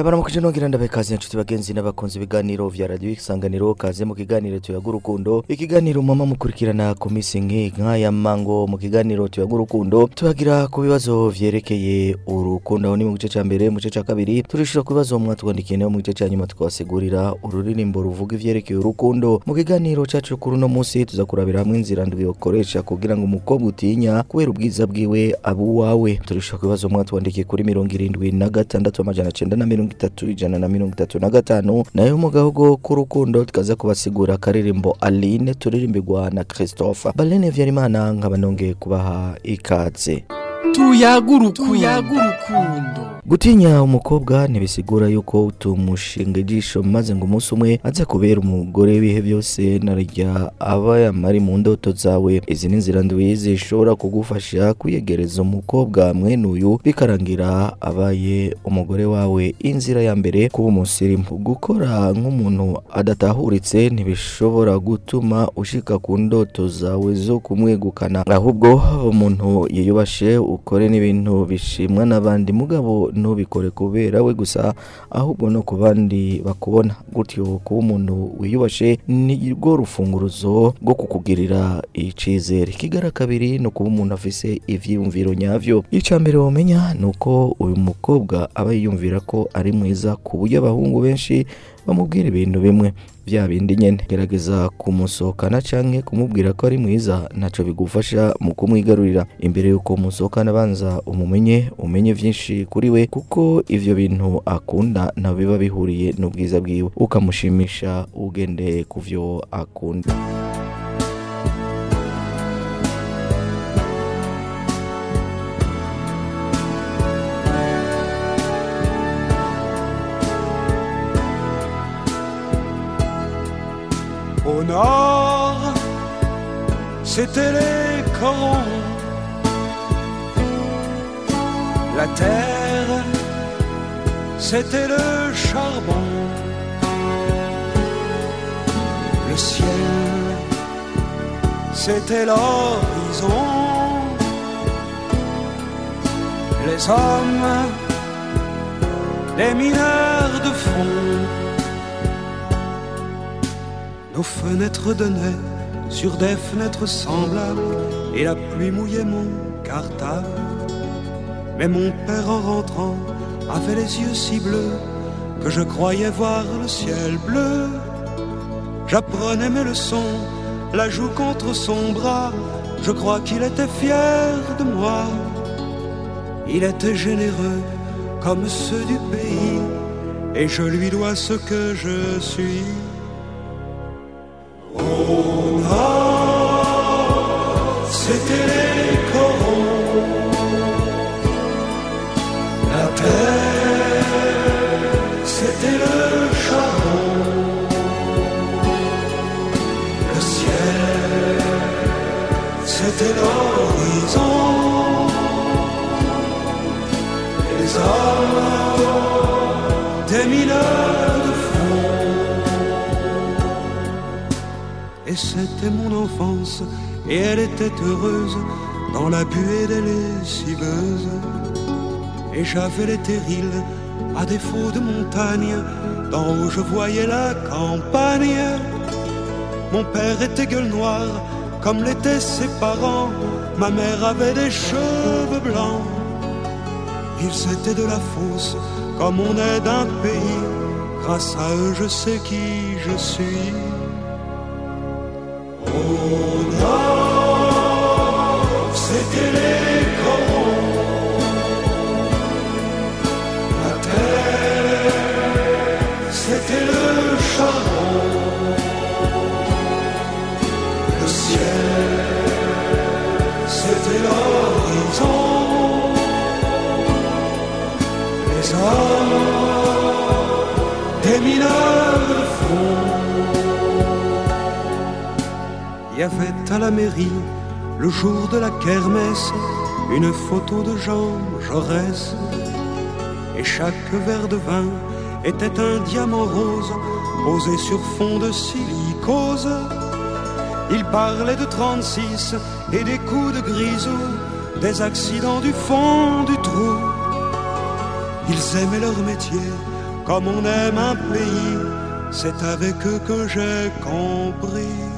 ndabaramukije nongera ndabekaze inshuti bagenzi n'abakunzi ibiganiro vya radio isanganiro kaze mu kiganiro tuyaga urukundo ikiganiro mama mukurikirana ku misi nk'aya mango mu kiganiro tuyaga urukundo tubagira ku bibazo vyerekeye urukundo. Aho ni mu gice ca mbere mu gice ca kabiri turishura ku bibazo mwatwandikiye na yo mu gice ca nyuma tukabasigurira ururirimbo ruvuga ivyerekeye urukundo. Mu kiganiro cacu kuri uno musi tuza kurabira hamwe inzira ndwi yokoresha kugira ngo umukobwa utinya kubera ubwiza bwiwe abe uwawe. Turishura ku bibazo mwatwandikiye kuri mirongo irindwi na gatandatu amajana cenda na mirongo itatu ijana na mirongo itatu na gatanu. Nayo mu gahugu k'urukundo tukaza kubasigura akaririmbo aline turirimbirwa na christophe balene vyarimana nkaba nongeye kubaha ikaze. Tuyaga urukundo gutinya umukobwa ntibisigura yuko utumushinga ijisho maze ngo umunsi umwe aze kubera umugore w'ibihe byose narya aba yamari mu ndoto zawe. Izi ni inzira ndwi zishobora kugufasha kwiyegereza umukobwa. Mwene uyu bikarangira abaye umugore wawe. Inzira ya mbere kuba umusirimu. Gukora nk'umuntu adatahuritse ntibishobora gutuma ushika ku ndoto zawe zo kumwegukana. Ahubwo umuntu yiyubashe ukore n'ibintu bishimwa n'abandi. Mugabo ntubikore kubera we gusa ahubwo no ku bandi bakubona. Gutyo kuba umuntu wiyubashe ni rwo rufunguruzo rwo kukugirira icizere. Ikigara kabiri ni ukuba umuntu afise ivyiyumviro nyavyo. Icya mbere wamenya ni uko uyu mukobwa aba yiyumvira ko ari mwiza ku buryo abahungu benshi bamubwira ibintu bimwe. Bya bindi nyene. Gerageza kumusohokana canke kumubwira ko ari mwiza ntaco bigufasha mu kumwigarurira. Imbere yuko musohokana banza umumenye umenye vyinshi kuri we kuko ivyo bintu akunda ntabwo biba bihuriye n'ubwiza bwiwe. Ukamushimisha ugendeye ku vyo akunda. Au nord, c'était les corons. La terre, c'était le charbon. Le ciel, c'était l'horizon. Les hommes, les mineurs de fond. Nos fenêtres donnaient sur des fenêtres semblables et la pluie mouillait mon cartable. Mais mon père en rentrant avait les yeux si bleus que je croyais voir le ciel bleu. J'apprenais mes leçons, la joue contre son bras. Je crois qu'il était fier de moi. Il était généreux comme ceux du pays et je lui dois ce que je suis. Au nord, c'était les corons. La terre, c'était le charbon. Le ciel, c'était l'horizon. Les Et c'était mon enfance, et elle était heureuse dans la buée des lessiveuses. Et j'avais les terrils, à défaut de montagne, d'en haut je voyais la campagne. Mon père était gueule noire, comme l'étaient ses parents. Ma mère avait des cheveux blancs. Ils étaient de la fosse, comme on est d'un pays. Grâce à eux, je sais qui je suis. Mon âme s'est y avait à la mairie, le jour de la kermesse, une photo de Jean Jaurès. Et chaque verre de vin était un diamant rose posé sur fond de silicose. Il parlait de 36 et des coups de grisou, des accidents du fond du trou. Ils aimaient leur métier comme on aime un pays, c'est avec eux que j'ai compris.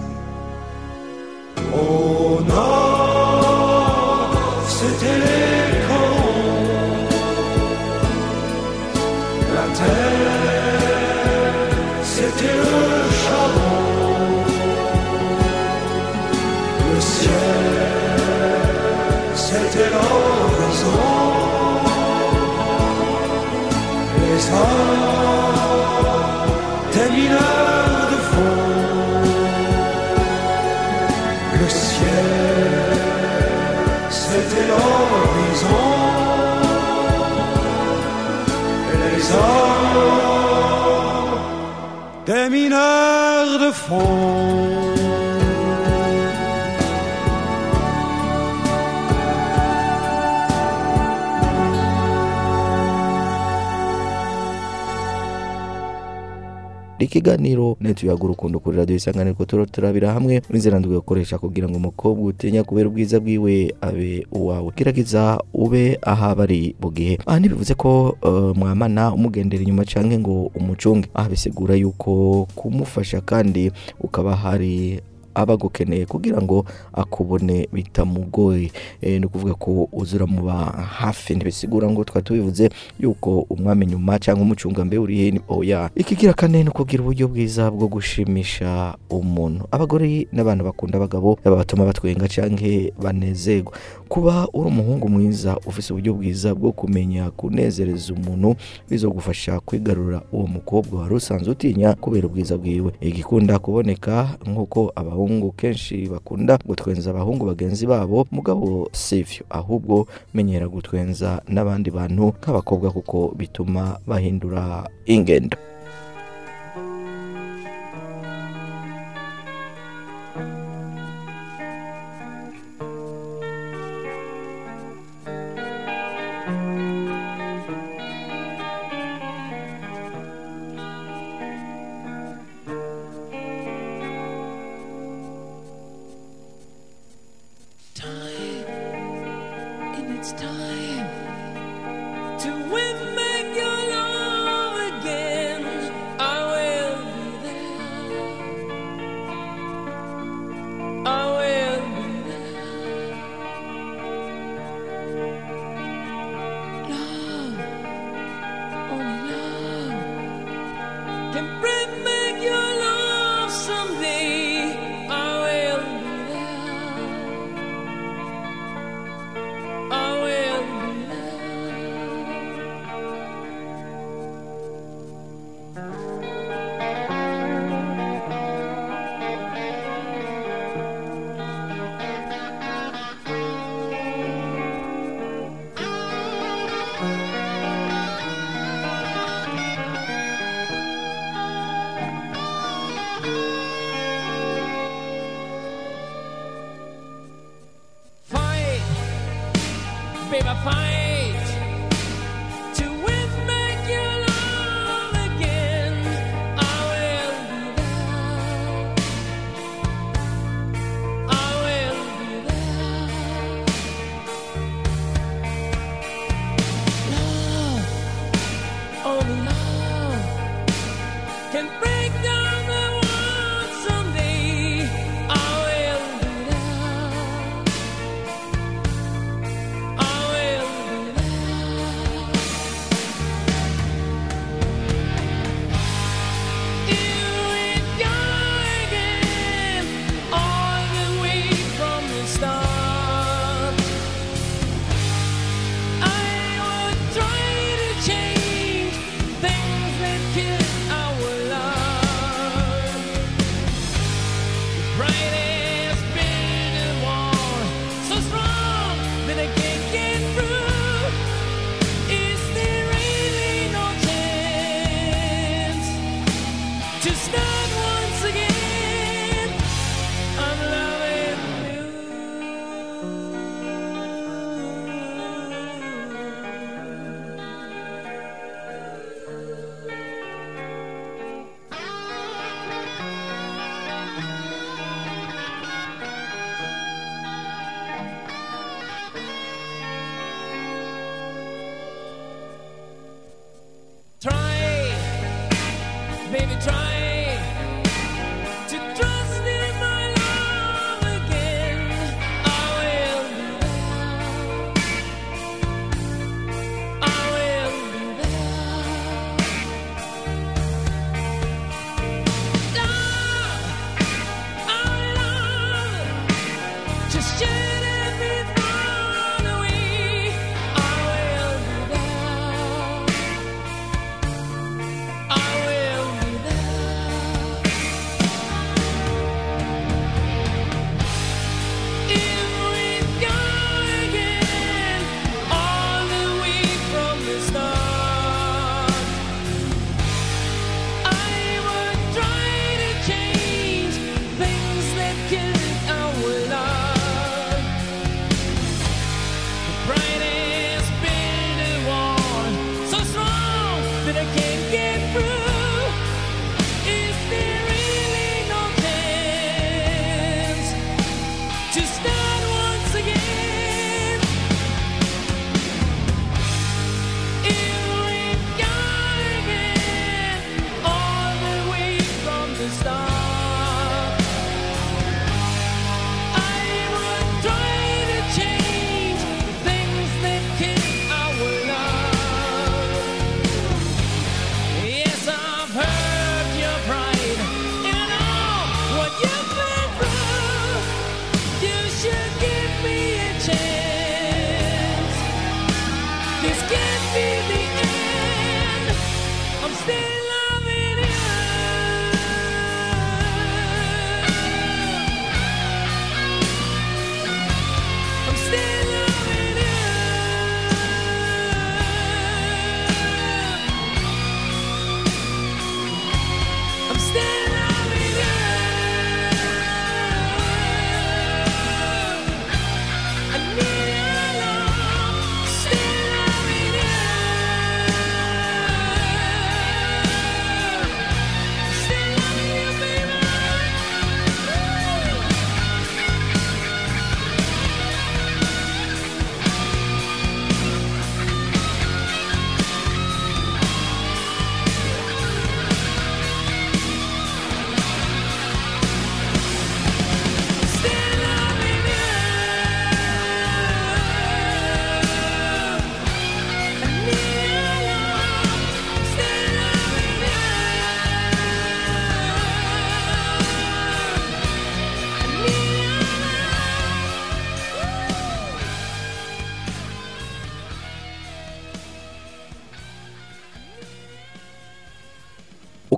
Les hommes, des mineurs phone. Ikiganiro netuyaga urukundo kuri radiyo isanganiro turo turabira hamwe. N'inzira ndwi gukoresha kugira ngo umukobwa utinya kubera ubwiza bwiwe abe uwawe. Gerageza ube aho bari mu gihe. Aha ntibivuze ko eh, mwamana umugendera inyuma cyangwa ngo umucunge. Aha bisigura yuko kumufasha kandi ukaba hari abagukeneye kugira ngo akubone bitamugoye. E, ni ukuvuga ko uzura muba hafi ntibisigura ngo twa tubivuze yuko umwami nyuma cyangwa umucunga mbe uri he oya ikigira kane ni ukugira uburyo bwiza bwo gushimisha umuntu. Abagore n'abantu bakunda abagabo batuma batwenga cyangwa banezerwa. Kuba uri umuhungu mwiza ufite uburyo bwiza bwo kumenya kunezereza umuntu bizogufasha kwigarura uwo mukobwa. Wari usanzwe utinya kubera ubwiza bwiwe. Igikunda kuboneka nk'uko abahungu kenshi bakunda gutwenza abahungu bagenzi babo. Mugabo sivyo ahubwo menyera gutwenza n'abandi bantu nk'abakobwa kuko bituma bahindura ingendo. Time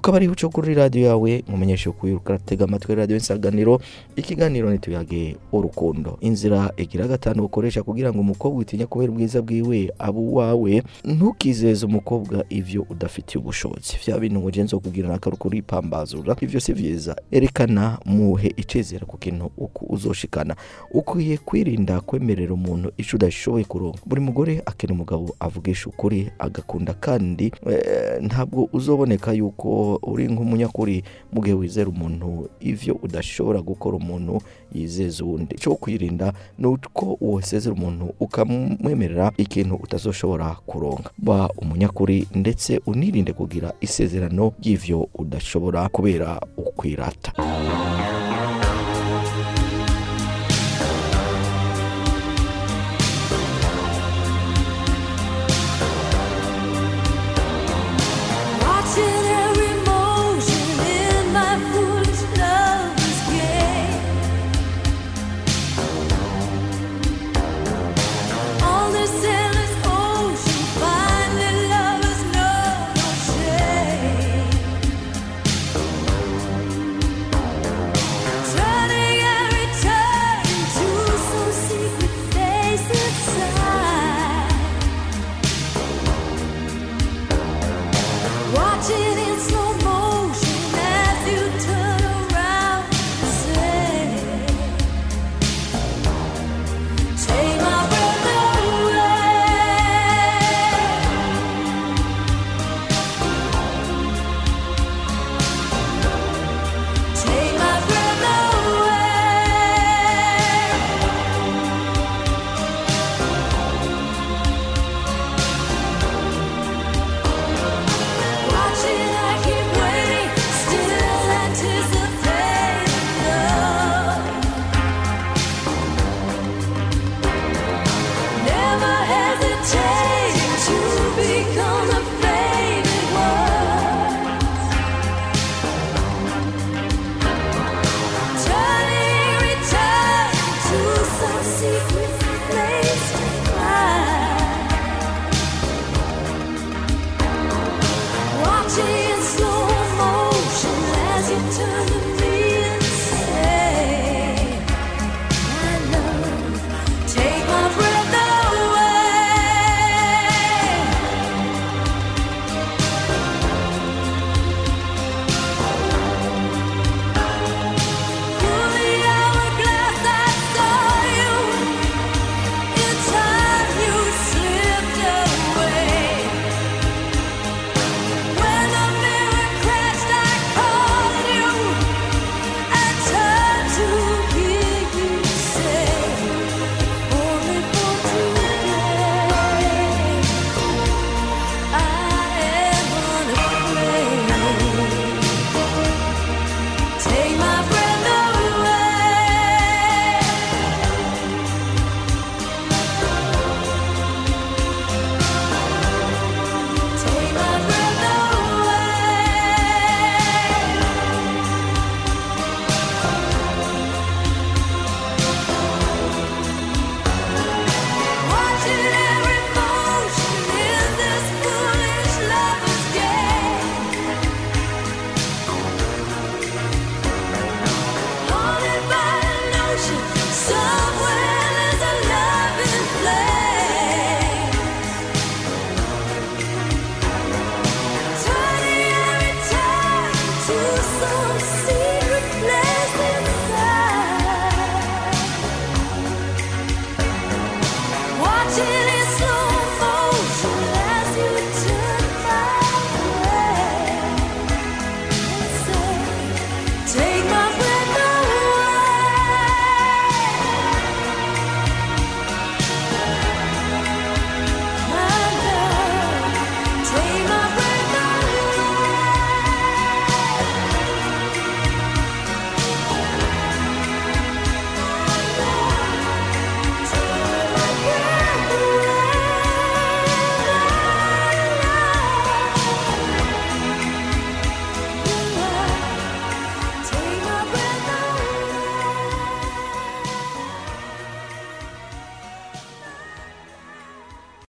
ukaba ari uco kuri radio yawe nkumenyeshe ko uratega amatwi radio insanganiro ikiganiro nituyage urukundo. Inzira igira gatanu ukoresha kugira ngo umukobwa utinya kubera ubwiza bwiwe abo uwawe ntukizeze umukobwa ivyo udafitiye ubushobozi. Vya bintu ngo je nzokugira n'akaruko uripambazura ivyo si vyiza. Erekana muhe icizere ku kintu uku uzoshikana. Ukwiye kwirinda kwemerera umuntu ico udashoboye kuronka. Buri mugore akena umugabo avugisha ukuri agakunda kandi eh, ntabwo uzoboneka yuko uri nk'umunyakuri mu gihe wizera umuntu ivyo udashobora gukora umuntu yizeza uwundi. Cyo kwirinda ni uko wosezera umuntu ukamwemerera ikintu utazoshobora kuronka. Ba umunyakuri ndetse unirinde kugira isezerano ry'ivyo udashobora kubera ukwirata.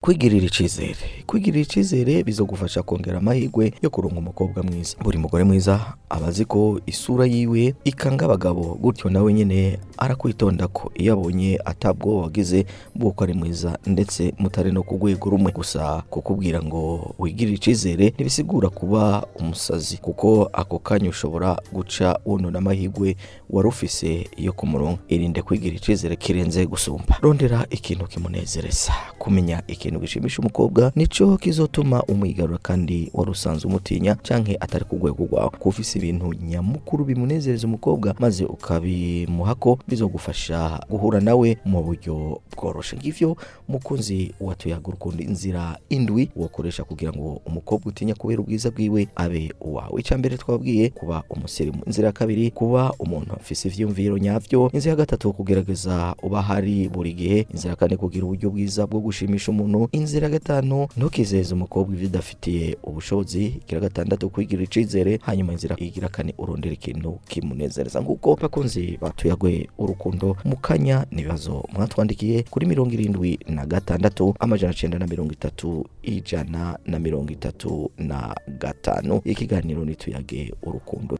Kwigirira icizere kwigirira icizere bizogufasha kongera amahirwe yo kuronka umukobwa mwiza. Buri mugore mwiza aba azi ko isura yiwe ikanga abagabo gutyo nawe nyine arakwitonda ko iyo abonye atabwo wagize bw'uko ari mwiza ndetse mutari no ku rwego rumwe. Gusa kukubwira ngo wigirire icizere ntibisigura kuba umusazi kuko ako kanya ushobora guca wonona amahirwe wari ufise yo kumuronka. Irinde kwigirira icizere kirenze gusumba. Rondera ikintu kimunezereza. Kumenya ikintu gishimisha umukobwa nico kizotuma umwigarura kandi wari usanzwe umutinya canke atari ku rwego rwawe. Kuba ufise ibintu nyamukuru bimunezereza umukobwa maze ukabimuhako bizogufasha guhura nawe mu buryo bworoshe. Ngivyo mukunzi watuyaga urukundo inzira indwi wakoresha kugira ngo umukobwa utinya kubera ubwiza bwiwe abe uwawe. Icya mbere twabwiye kuba umusirimu. Inzira ya kabiri kuba umuntu afise ivyiyumviro nyavyo. Inzira ya gatatu kugerageza uba hari buri gihe. Inzira ya kane kugira uburyo bwiza bwo gushimisha umuntu inzira gatanu ntukizeze umukobwa ibyo udafitiye ubushobozi. Igira gatandatu kwigira icizere hanyuma inzira igira kane urondera ikintu kimunezereza. Nguko bakunzi batuyagwe urukundo mu kanya n'ibibazo mwatwandikiye kuri mirongo irindwi na gatandatu amajana cenda na mirongo itatu ijana na mirongo itatu na gatanu. Ikiganiro nituyage urukundo.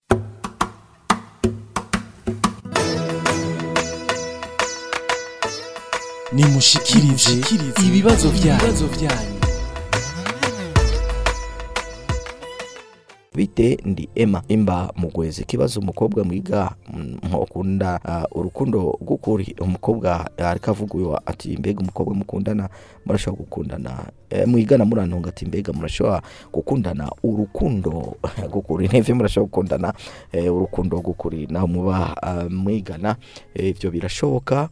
Nimushikirize ibibazo byanyu. bite ndi ema imba mugweze kibazo umukobwa mwiga mukunda uh, urukundo rw'ukuri umukobwa ariko avuga uyu ati mbega umukobwa mukundana murashobora gukundana. E, mwigana murantunga ati mbega murashobora gukundana. Urukundo gukuri ntivyo murashobora gukundana e, urukundo gukuri naho muba uh, mwigana ibyo ivyo birashoboka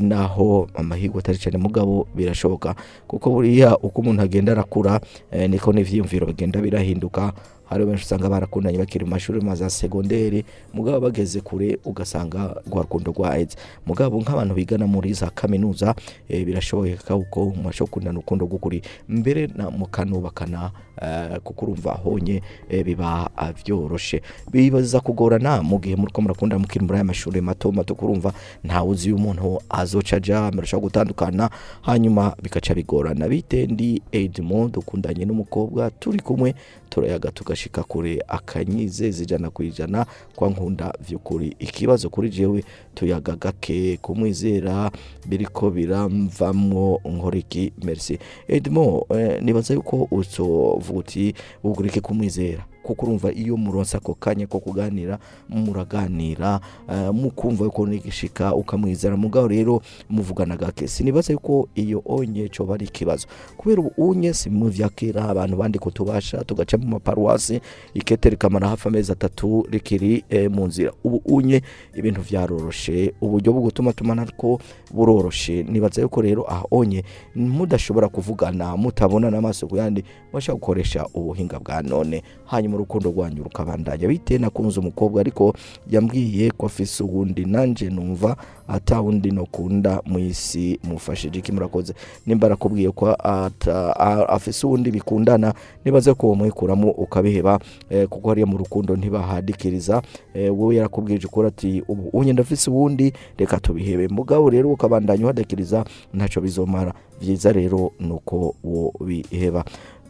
naho amahirwe atari cyane mugabo birashoboka. Kuko buriya uko umuntu agenda arakura eh, niko n'ivyiyumviro bigenda birahinduka. Hari benshi usanga barakundanye bakiri mu mashuri ma za segonderi mugabo bageze kure ugasanga rwa rukundo rwaheze mugabo nk'abantu bigana muri za kaminuza eh, birashoboka uko mwashobora gukundana urukundo rw'ukuri. Mbere na mukanubakana eh, kuko urumva honye eh, biba ah, vyoroshe. Bibaza kugorana mu gihe muriko murakundana mukiri muri aya mashuri mato mato kurumva ntawe uzi umuntu azoca aja murashobora gutandukana hanyuma bikaca bigorana. Bite ndi Edmond dukundanye n'umukobwa turi kumwe turayaga tugashika kure akanyizeza ijana ku ijana kwa nkunda vy'ukuri. Ikibazo kuri jewe tuyaga gake kumwizera biriko biramvamwo nkoriki merci. Edmond eh, nibaza yuko uzovuga vuti ugrike kumwizera kuko urumva iyo muronse ako kanya ko kuganira muraganira uh, mukumva yuko nigishika ukamwizera. Mugabo rero muvugana gake sinibaza yuko iyo onye coba ari ikibazo. Kubera unye si mu vya kera abantu bandika utubasha tugaca mu maparuwasi ikete rikamara hafi amezi atatu rikiri eh, mu nzira. Ubu unye ibintu vyaroroshe. Uburyo bwo gutuma tumana ariko buroroshe. Nibaza yuko rero aha onye mudashobora kuvugana mutabona n'amaso ku yandi mubasha gukoresha ubuhinga bwa none. Hanyuma urukundo rwanyu rukabandanya. Bitewe nakunze umukobwa ariko yambwiye ko afise uwundi. Nanje numva ata wundi nokunda mu isi mufashije iki murakoze. Nimba arakubwiye ko afise uwundi bikundana nibaze ko wamwikuramo ukabiheba eh, kuko hariya mu rukundo ntibahadikiriza. Eh, wowe yarakubwije ukuri ati ubu unye ndafise uwundi reka tubihebe. Mugabo rero ukabandanya uhadikiriza ntaco bizomara. Vyiza rero nuko wo biheba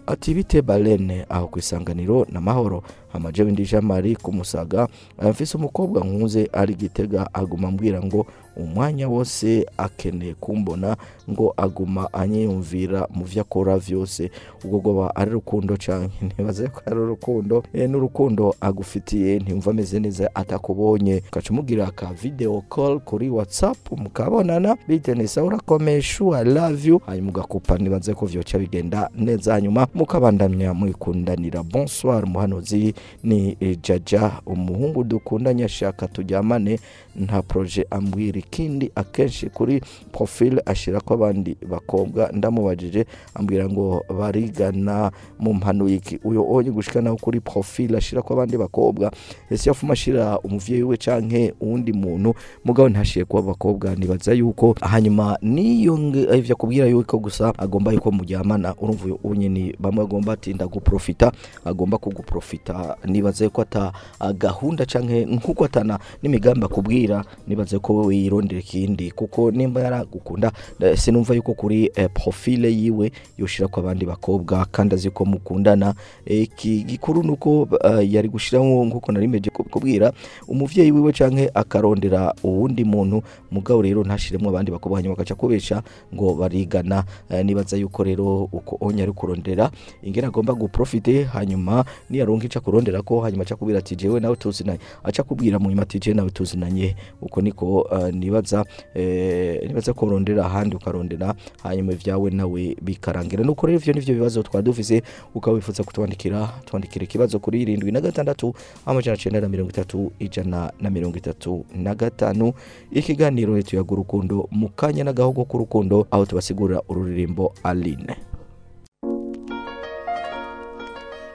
ati bite balene aho ku isanganiro n'amahoro amaje windi jean marie ku musaga mfise umukobwa nkuze ari gitega aguma ambwira ngo umwanya wose akeneye kumbona ngo aguma anyiyumvira mu vyo akora vyose. Ubwo goba ari rukundo canke? Ntibaze ko ari urukundo. E, n'urukundo agufitiye ntiyumva ameze neza atakubonye. Ugaca umubwira aka video call kuri whatsapp mukabonana. Bitenesa urakomesha i love you. Hanyuma ugakupa nibaze ko vyoca bigenda neza. Hanyuma mukabandanya mwikundanira. Bonsoir muhanuzi ni eh, jaja umuhungu dukundanye ashaka tujyamane nta proje ambwira ikindi akenshi kuri profile ashira ko abandi bakobwa ndamubajije ambwira ngo barigana mu mpanuye iki uyo onye gushika naho kuri profile ashira ko abandi bakobwa ese yafuma ashira umuvyeyi we canke uwundi muntu mugabo ntashire kuba abakobwa nibaza yuko hanyuma niyo ivyo akubwira yuko gusa agomba yuko mujyamana urumva unye ni bamwe agomba atinda guprofita agomba kuguprofita. Nibaze ko ata ah, gahunda canke nk'uko atana n'imigambi akubwira nibaze ko wewe arondera ikindi kuko nimba yaragukunda sinumva yuko kuri eh, profile yiwe yoshira ko abandi bakobwa kandi azi ko mukundana. Eh, gikuru nuko eh, yari gushiramo nk'uko nari meje kubwira umuvyeyi wiwe canke akarondera uwundi muntu mugabo rero ntashiremo abandi bakobwa hanyuma akaca kubesha ngo barigana. Nibaza yuko rero uko onya ari kurondera ingene agomba guprofite hanyuma niyaronka ica kurondera ko hanyuma aca kubwira ati jewe nawe tuzinanye aca kubwira mu nyuma ati jewe nawe tuzinanye uko niko nibaza eh, nibaza ko urondera ahandi ukarondera hanyuma ivyawe nawe bikarangira nuko rero ivyo nivyo bibazo twari dufise ukaba wifuza kutwandikira twandikira ikibazo kuri irindwi na gatandatu amajana cenda na mirongo itatu ijana na mirongo itatu na gatanu. Ikiganiro leta yaga urukundo mu kanya n'agahogo k'urukundo aho tubasigurira ururirimbo aline.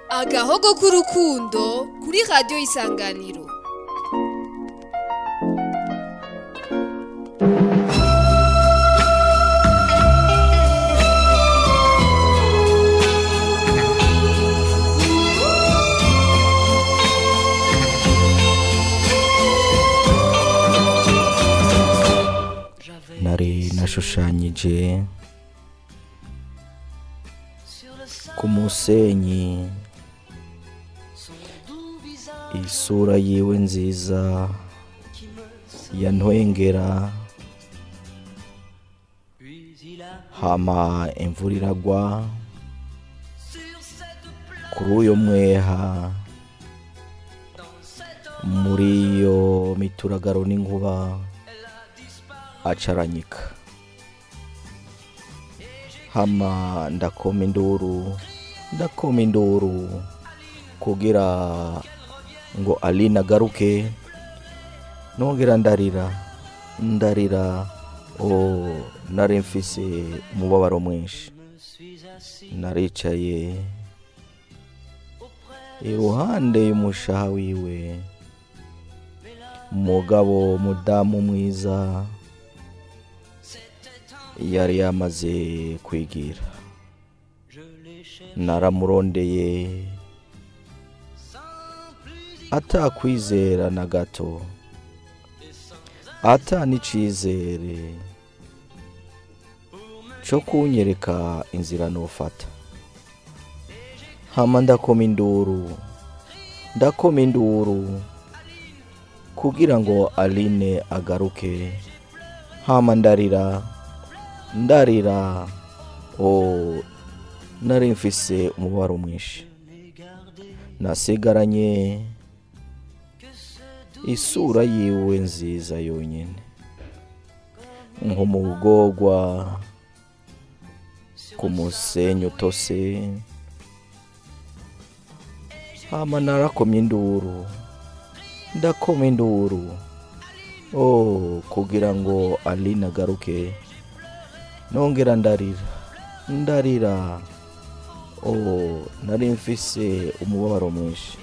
Agahogo k'urukundo kuri radiyo isanganiro. Nari nashushanyije ku musenyi isura yiwe nziza yantwengera hama imvura iragwa kuri uyo mweha muri iyo mituragaro n'inkuba acaranyika hama ndakoma induru ndakoma induru kugira ngo aline agaruke nongera ndarira ndarira o nari mfise umubabaro mwinshi. Naricaye iruhande y'umushaha wiwe umugabo mudamu mwiza yari yamaze kwigira. Naramurondeye atakwizera na gato. Ata n'icizere cyo kunyereka inzira nufata. Hama ndakoma induru ndakoma induru kugira ngo aline agaruke. Hama ndarira. Ndarira. Nari mfise umubabaro mwinshi. Nasigaranye isura yiwe nziza yonyine. Nko mu bugorwa ku musenyi utose. Hama narakomye induru. Ndakoma induru. Oh kugira ngo aline agaruke nongera ndarira. Ndarira. Oh nari mfise umubabaro mwinshi.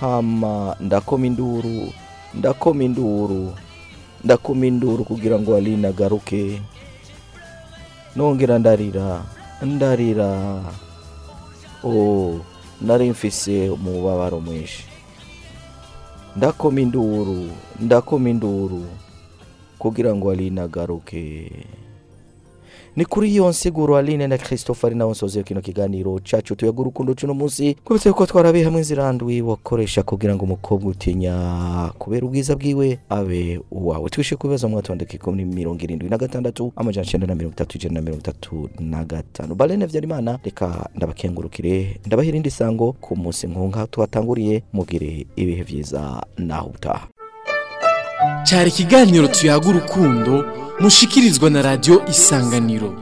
Hama ndakoma induru ndakoma induru ndakoma induru kugira ngo aline agaruke nongera ndarira ndarira. Oh nari mfise umubabaro mwinshi. Ndakoma induru ndakoma induru kugira ngo aline agaruke ni kuri iyo nsiguro aline na christophe ari nawe nsoze kino kiganiro cacu tuyaga urukundo cuno munsi. Kubitse ko twarabiye hamwe inzira ndwi wakoresha kugira ngo umukobwa utinya kubera ubwiza bwiwe abe uwawe. Twishe ku bibazo mwatondeka kuri mirongo irindwi na gatandatu amajana cenda na mirongo itatu ijana na mirongo itatu na gatanu. Balene vyarimana reka ndabakengurukire ndabaha irindi sango ku munsi nkunga tuhatanguriye mugire ibihe vyiza naho utaha cyari ikiganiro tuyaga urukundo mushikirizwa na radiyo isanganiro.